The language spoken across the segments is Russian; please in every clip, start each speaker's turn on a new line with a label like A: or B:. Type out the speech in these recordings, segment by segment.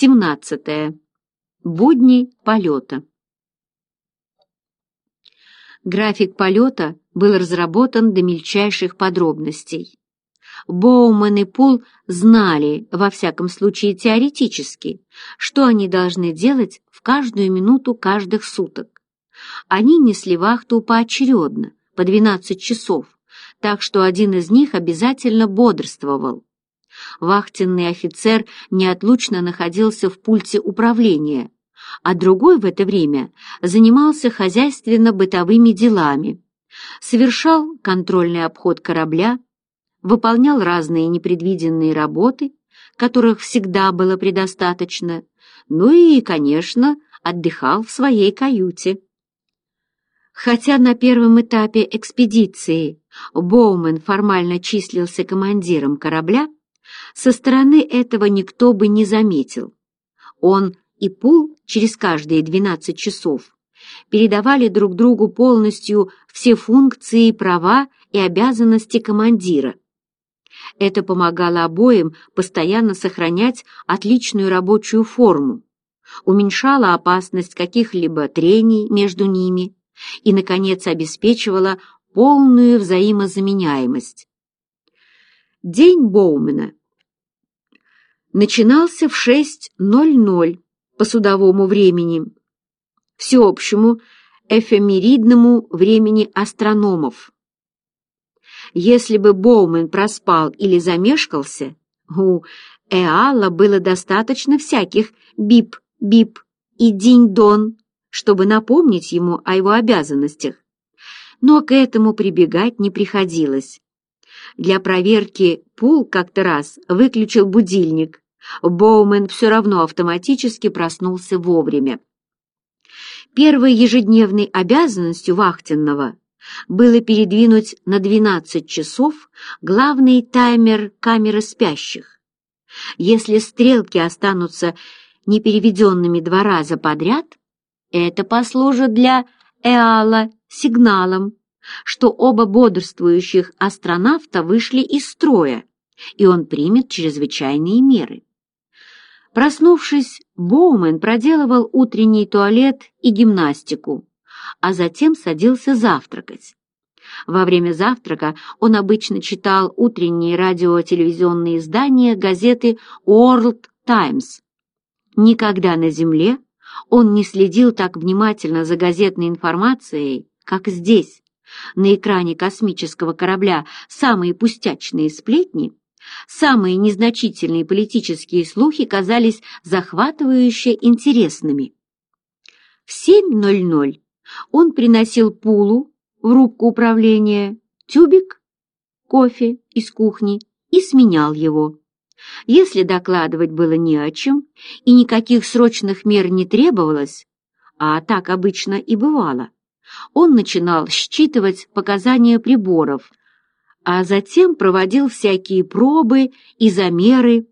A: 17. Будни полета. График полета был разработан до мельчайших подробностей. Боуман и Пул знали, во всяком случае теоретически, что они должны делать в каждую минуту каждых суток. Они несли вахту поочередно, по 12 часов, так что один из них обязательно бодрствовал. Вахтенный офицер неотлучно находился в пульте управления, а другой в это время занимался хозяйственно-бытовыми делами, совершал контрольный обход корабля, выполнял разные непредвиденные работы, которых всегда было предостаточно, ну и, конечно, отдыхал в своей каюте. Хотя на первом этапе экспедиции Боумен формально числился командиром корабля, со стороны этого никто бы не заметил. Он и Пул через каждые 12 часов передавали друг другу полностью все функции, права и обязанности командира. Это помогало обоим постоянно сохранять отличную рабочую форму, уменьшало опасность каких-либо трений между ними и, наконец, обеспечивало полную взаимозаменяемость. День Боумена начинался в 6.00 по судовому времени, всеобщему эфемеридному времени астрономов. Если бы Боумен проспал или замешкался, у Эала было достаточно всяких бип-бип и динь-дон, чтобы напомнить ему о его обязанностях. Но к этому прибегать не приходилось. Для проверки Пул как-то раз выключил будильник. Боумен все равно автоматически проснулся вовремя. Первой ежедневной обязанностью вахтенного было передвинуть на 12 часов главный таймер камеры спящих. Если стрелки останутся непереведенными два раза подряд, это послужит для Эала сигналом, что оба бодрствующих астронавта вышли из строя, и он примет чрезвычайные меры. Проснувшись, Боумен проделывал утренний туалет и гимнастику, а затем садился завтракать. Во время завтрака он обычно читал утренние радио-телевизионные издания газеты World Times. Никогда на Земле он не следил так внимательно за газетной информацией, как здесь, на экране космического корабля самые пустячные сплетни, самые незначительные политические слухи казались захватывающе интересными. В 7.00 он приносил пулу в рубку управления, тюбик, кофе из кухни и сменял его. Если докладывать было не о чем и никаких срочных мер не требовалось, а так обычно и бывало, он начинал считывать показания приборов, а затем проводил всякие пробы и замеры,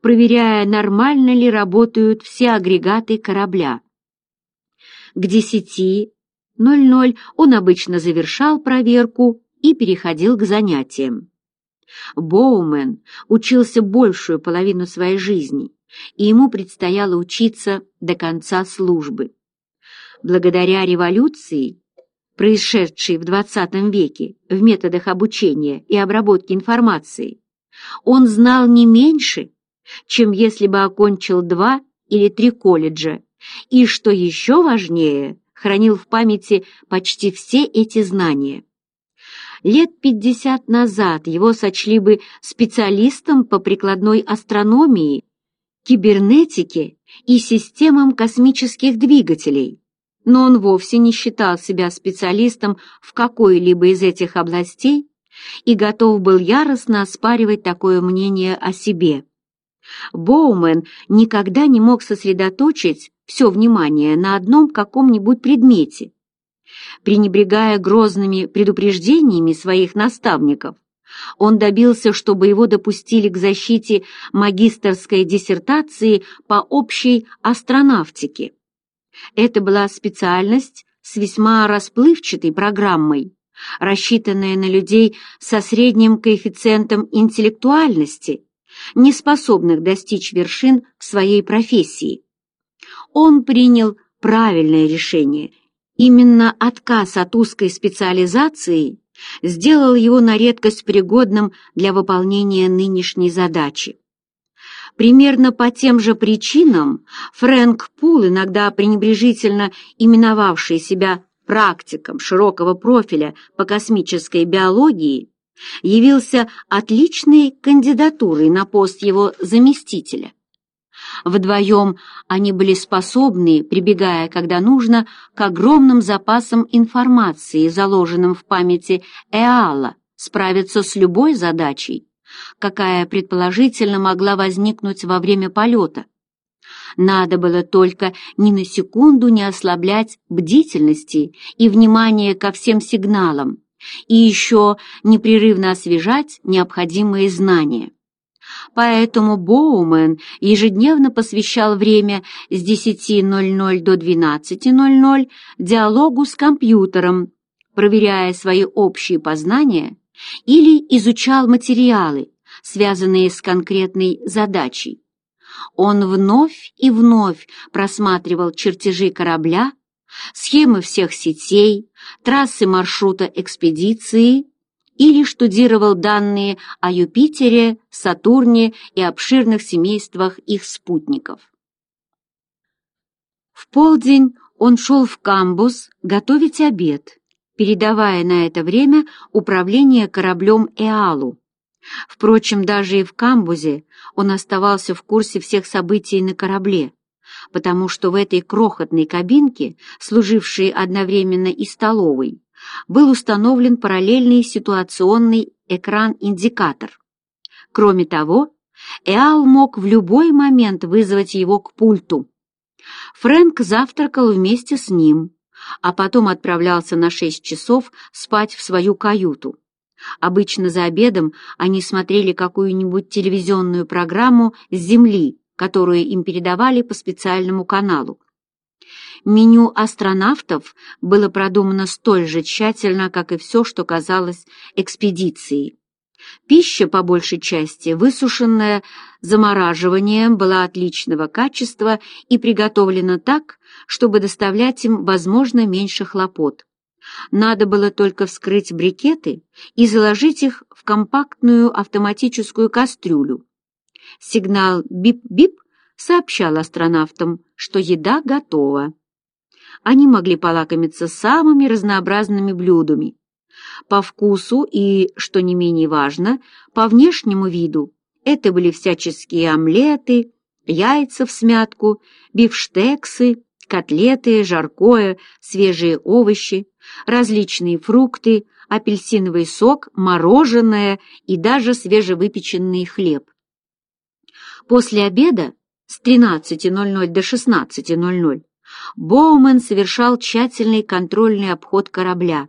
A: проверяя, нормально ли работают все агрегаты корабля. К 10.00 он обычно завершал проверку и переходил к занятиям. Боумен учился большую половину своей жизни, и ему предстояло учиться до конца службы благодаря революции, происшедшей в XX веке в методах обучения и обработки информации, он знал не меньше, чем если бы окончил два или три колледжа, и, что еще важнее, хранил в памяти почти все эти знания. Лет 50 назад его сочли бы специалистом по прикладной астрономии, кибернетике и системам космических двигателей но он вовсе не считал себя специалистом в какой-либо из этих областей и готов был яростно оспаривать такое мнение о себе. Боумен никогда не мог сосредоточить все внимание на одном каком-нибудь предмете. Пренебрегая грозными предупреждениями своих наставников, он добился, чтобы его допустили к защите магистерской диссертации по общей астронавтике. Это была специальность с весьма расплывчатой программой, рассчитанная на людей со средним коэффициентом интеллектуальности, не способных достичь вершин в своей профессии. Он принял правильное решение. Именно отказ от узкой специализации сделал его на редкость пригодным для выполнения нынешней задачи. Примерно по тем же причинам Фрэнк Пул, иногда пренебрежительно именовавший себя практиком широкого профиля по космической биологии, явился отличной кандидатурой на пост его заместителя. Вдвоем они были способны, прибегая, когда нужно, к огромным запасам информации, заложенным в памяти Эала, справиться с любой задачей, какая предположительно могла возникнуть во время полета. Надо было только ни на секунду не ослаблять бдительности и внимание ко всем сигналам, и еще непрерывно освежать необходимые знания. Поэтому Боумен ежедневно посвящал время с 10.00 до 12.00 диалогу с компьютером, проверяя свои общие познания или изучал материалы, связанные с конкретной задачей. Он вновь и вновь просматривал чертежи корабля, схемы всех сетей, трассы маршрута экспедиции или штудировал данные о Юпитере, Сатурне и обширных семействах их спутников. В полдень он шел в камбус готовить обед – передавая на это время управление кораблем Эалу. Впрочем, даже и в камбузе он оставался в курсе всех событий на корабле, потому что в этой крохотной кабинке, служившей одновременно и столовой, был установлен параллельный ситуационный экран-индикатор. Кроме того, Эал мог в любой момент вызвать его к пульту. Фрэнк завтракал вместе с ним, а потом отправлялся на шесть часов спать в свою каюту. Обычно за обедом они смотрели какую-нибудь телевизионную программу с Земли, которую им передавали по специальному каналу. Меню астронавтов было продумано столь же тщательно, как и все, что казалось экспедицией. Пища по большей части высушенная замораживанием была отличного качества и приготовлена так, чтобы доставлять им, возможно, меньше хлопот. Надо было только вскрыть брикеты и заложить их в компактную автоматическую кастрюлю. Сигнал «бип-бип» сообщал астронавтам, что еда готова. Они могли полакомиться самыми разнообразными блюдами, по вкусу и, что не менее важно, по внешнему виду. Это были всяческие омлеты, яйца в смятку, бифштексы, котлеты, жаркое, свежие овощи, различные фрукты, апельсиновый сок, мороженое и даже свежевыпеченный хлеб. После обеда с 13.00 до 16.00 Боумен совершал тщательный контрольный обход корабля,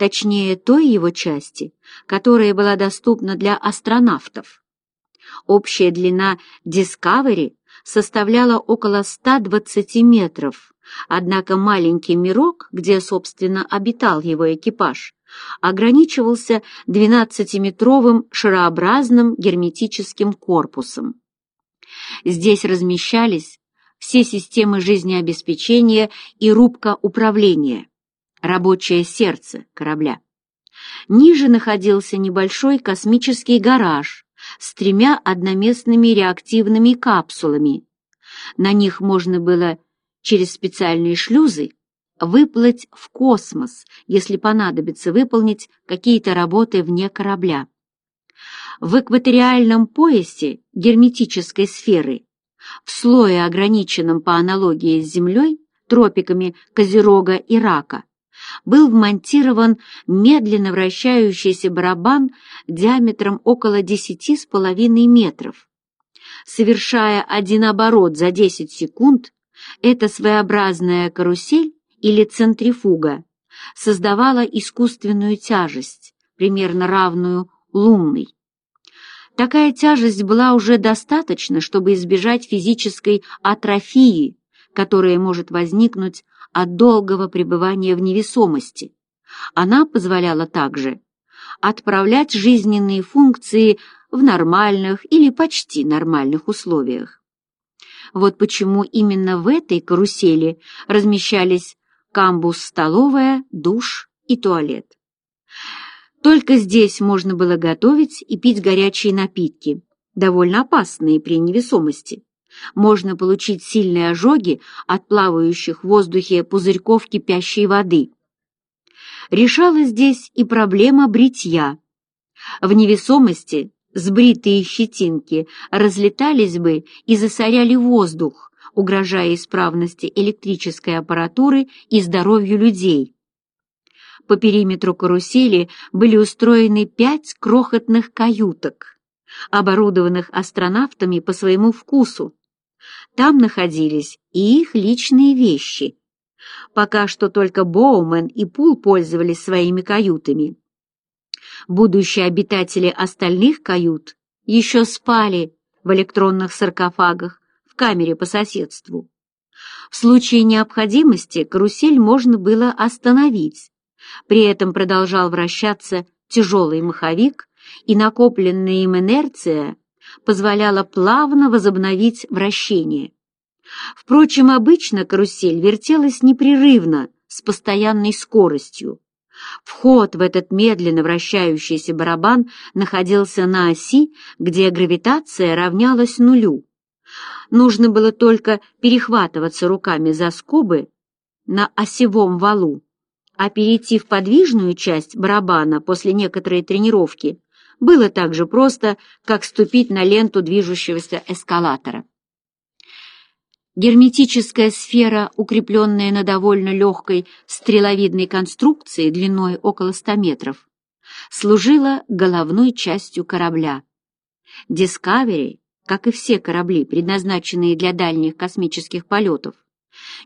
A: точнее той его части, которая была доступна для астронавтов. Общая длина Discovery составляла около 120 метров, однако маленький мирок, где, собственно, обитал его экипаж, ограничивался 12-метровым шарообразным герметическим корпусом. Здесь размещались все системы жизнеобеспечения и рубка управления, рабочее сердце корабля. Ниже находился небольшой космический гараж с тремя одноместными реактивными капсулами. На них можно было через специальные шлюзы выплыть в космос, если понадобится выполнить какие-то работы вне корабля. В экваториальном поясе герметической сферы, в слое, ограниченном по аналогии с Землей, тропиками Козерога и Рака, был вмонтирован медленно вращающийся барабан диаметром около 10,5 метров. Совершая один оборот за 10 секунд, эта своеобразная карусель или центрифуга создавала искусственную тяжесть, примерно равную лунной. Такая тяжесть была уже достаточно, чтобы избежать физической атрофии, которая может возникнуть от долгого пребывания в невесомости. Она позволяла также отправлять жизненные функции в нормальных или почти нормальных условиях. Вот почему именно в этой карусели размещались камбуз, столовая, душ и туалет. Только здесь можно было готовить и пить горячие напитки, довольно опасные при невесомости можно получить сильные ожоги от плавающих в воздухе пузырьков кипящей воды. Решалась здесь и проблема бритья. В невесомости сбритые щетинки разлетались бы и засоряли воздух, угрожая исправности электрической аппаратуры и здоровью людей. По периметру карусели были устроены пять крохотных каюток, оборудованных астронавтами по своему вкусу, там находились и их личные вещи. Пока что только Боумен и Пул пользовались своими каютами. Будущие обитатели остальных кают еще спали в электронных саркофагах в камере по соседству. В случае необходимости карусель можно было остановить. При этом продолжал вращаться тяжелый маховик, и накопленная им инерция позволяла плавно возобновить вращение. Впрочем, обычно карусель вертелась непрерывно, с постоянной скоростью. Вход в этот медленно вращающийся барабан находился на оси, где гравитация равнялась нулю. Нужно было только перехватываться руками за скобы на осевом валу, а перейти в подвижную часть барабана после некоторой тренировки было так же просто, как ступить на ленту движущегося эскалатора. Герметическая сфера, укрепленная на довольно легкой стреловидной конструкции длиной около 100 метров, служила головной частью корабля. «Дискавери», как и все корабли, предназначенные для дальних космических полетов,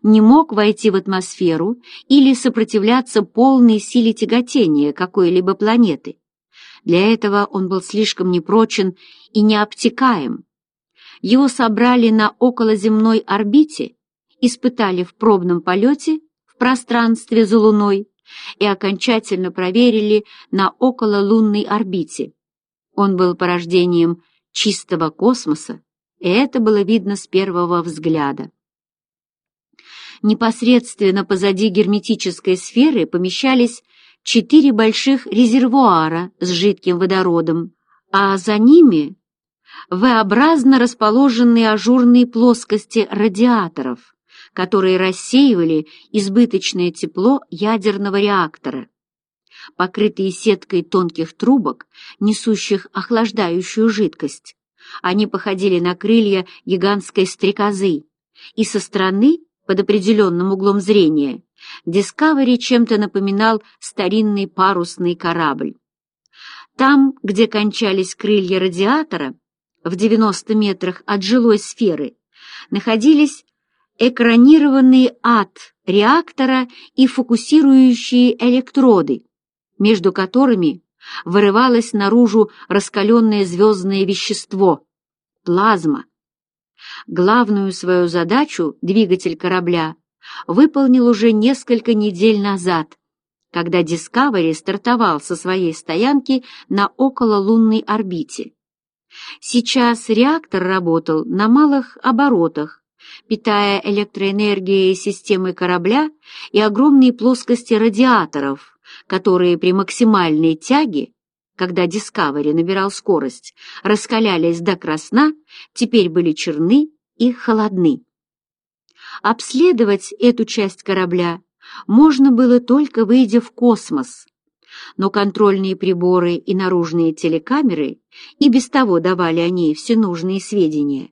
A: не мог войти в атмосферу или сопротивляться полной силе тяготения какой-либо планеты, для этого он был слишком непрочен и необтекаем. Его собрали на околоземной орбите, испытали в пробном полете в пространстве за Луной и окончательно проверили на окололунной орбите. Он был порождением чистого космоса, и это было видно с первого взгляда. Непосредственно позади герметической сферы помещались четыре больших резервуара с жидким водородом, а за ними V-образно расположенные ажурные плоскости радиаторов, которые рассеивали избыточное тепло ядерного реактора, покрытые сеткой тонких трубок, несущих охлаждающую жидкость. Они походили на крылья гигантской стрекозы и со стороны, под определенным углом зрения, Дискавери чем-то напоминал старинный парусный корабль. Там, где кончались крылья радиатора, в 90 метрах от жилой сферы, находились экранированный ад реактора и фокусирующие электроды, между которыми вырывалось наружу раскаленное звездное вещество — плазма. Главную свою задачу двигатель корабля выполнил уже несколько недель назад, когда Discovery стартовал со своей стоянки на окололунной орбите. Сейчас реактор работал на малых оборотах, питая электроэнергией системы корабля и огромные плоскости радиаторов, которые при максимальной тяге, когда Discovery набирал скорость, раскалялись до красна, теперь были черны и холодны. Обследовать эту часть корабля можно было только выйдя в космос, но контрольные приборы и наружные телекамеры и без того давали о ней все нужные сведения.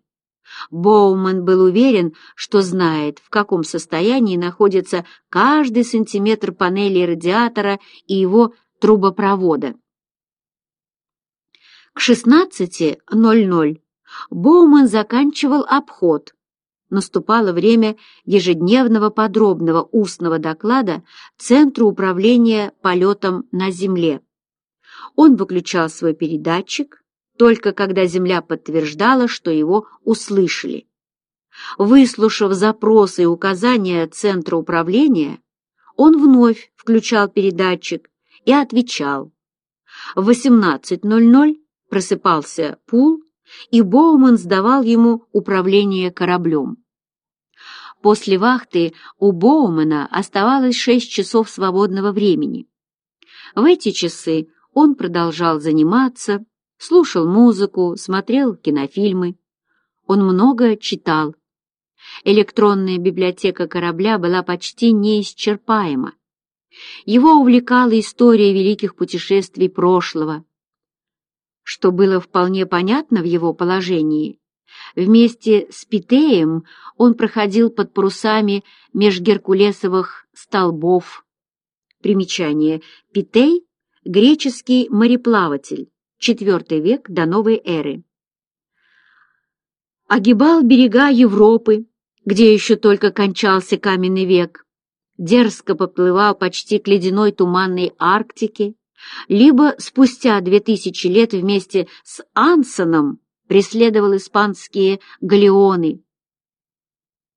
A: Боуман был уверен, что знает, в каком состоянии находится каждый сантиметр панели радиатора и его трубопровода. К 16.00 Боуман заканчивал обход, наступало время ежедневного подробного устного доклада Центру управления полетом на Земле. Он выключал свой передатчик, только когда Земля подтверждала, что его услышали. Выслушав запросы и указания Центра управления, он вновь включал передатчик и отвечал. В 18.00 просыпался Пул, и Боуман сдавал ему управление кораблем. После вахты у Боумена оставалось шесть часов свободного времени. В эти часы он продолжал заниматься, слушал музыку, смотрел кинофильмы. Он много читал. Электронная библиотека корабля была почти неисчерпаема. Его увлекала история великих путешествий прошлого, что было вполне понятно в его положении, Вместе с Питеем он проходил под парусами меж геркулесовых столбов. Примечание. Питей — греческий мореплаватель, IV век до новой эры. Огибал берега Европы, где еще только кончался каменный век, дерзко поплывал почти к ледяной туманной Арктике, либо спустя две тысячи лет вместе с Ансоном преследовал испанские галеоны.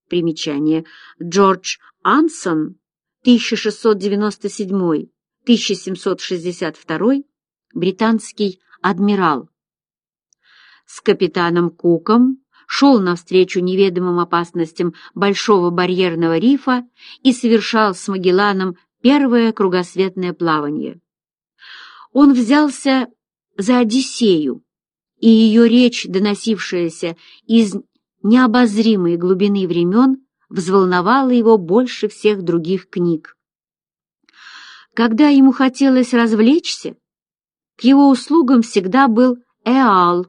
A: Примечание. Джордж Ансон, 1697-1762, британский адмирал. С капитаном Куком шел навстречу неведомым опасностям Большого барьерного рифа и совершал с Магелланом первое кругосветное плавание. Он взялся за Одиссею, и ее речь, доносившаяся из необозримой глубины времен, взволновала его больше всех других книг. Когда ему хотелось развлечься, к его услугам всегда был Эал.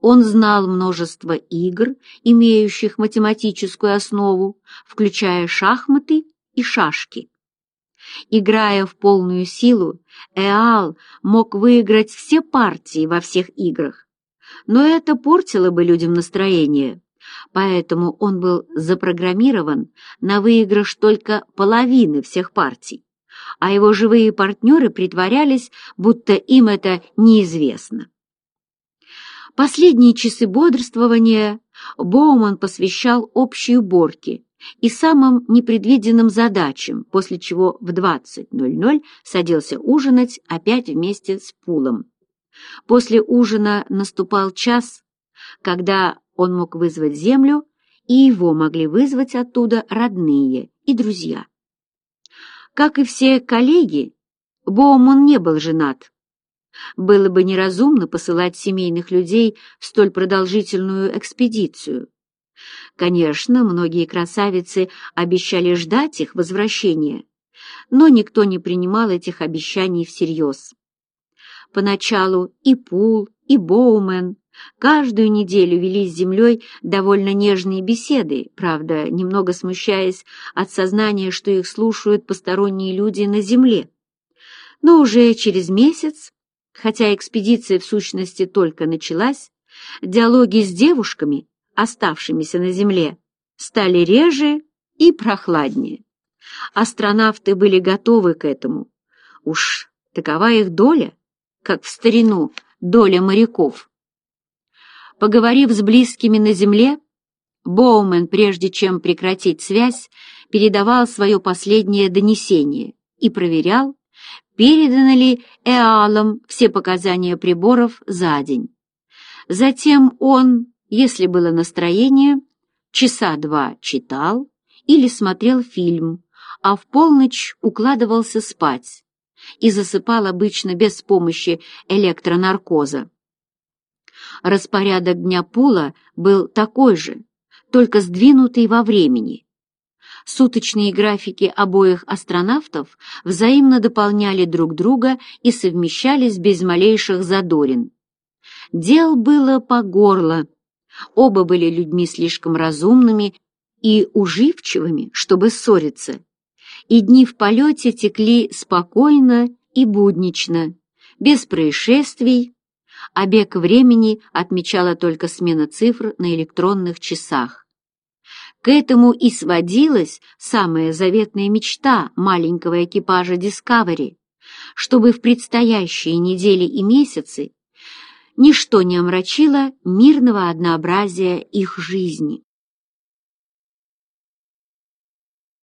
A: Он знал множество игр, имеющих математическую основу, включая шахматы и шашки. Играя в полную силу, Эал мог выиграть все партии во всех играх. Но это портило бы людям настроение, поэтому он был запрограммирован на выигрыш только половины всех партий, а его живые партнеры притворялись, будто им это неизвестно. Последние часы бодрствования Боуман посвящал общей уборке и самым непредвиденным задачам, после чего в 20.00 садился ужинать опять вместе с Пулом. После ужина наступал час, когда он мог вызвать землю, и его могли вызвать оттуда родные и друзья. Как и все коллеги, Боуман не был женат. Было бы неразумно посылать семейных людей в столь продолжительную экспедицию. Конечно, многие красавицы обещали ждать их возвращения, но никто не принимал этих обещаний всерьез. Поначалу и Пул, и Боумен каждую неделю вели с землей довольно нежные беседы, правда, немного смущаясь от сознания, что их слушают посторонние люди на земле. Но уже через месяц, хотя экспедиция в сущности только началась, диалоги с девушками оставшимися на Земле, стали реже и прохладнее. Астронавты были готовы к этому. Уж такова их доля, как в старину доля моряков. Поговорив с близкими на Земле, Боумен, прежде чем прекратить связь, передавал свое последнее донесение и проверял, переданы ли ЭАЛом все показания приборов за день. Затем он если было настроение, часа два читал или смотрел фильм, а в полночь укладывался спать и засыпал обычно без помощи электронаркоза. Распорядок дня Пула был такой же, только сдвинутый во времени. Суточные графики обоих астронавтов взаимно дополняли друг друга и совмещались без малейших задорин. Дел было по горло, Оба были людьми слишком разумными и уживчивыми, чтобы ссориться. И дни в полете текли спокойно и буднично, без происшествий, а бег времени отмечала только смена цифр на электронных часах. К этому и сводилась самая заветная мечта маленького экипажа Дискавери, чтобы в предстоящие недели и месяцы ничто не омрачило мирного однообразия их жизни.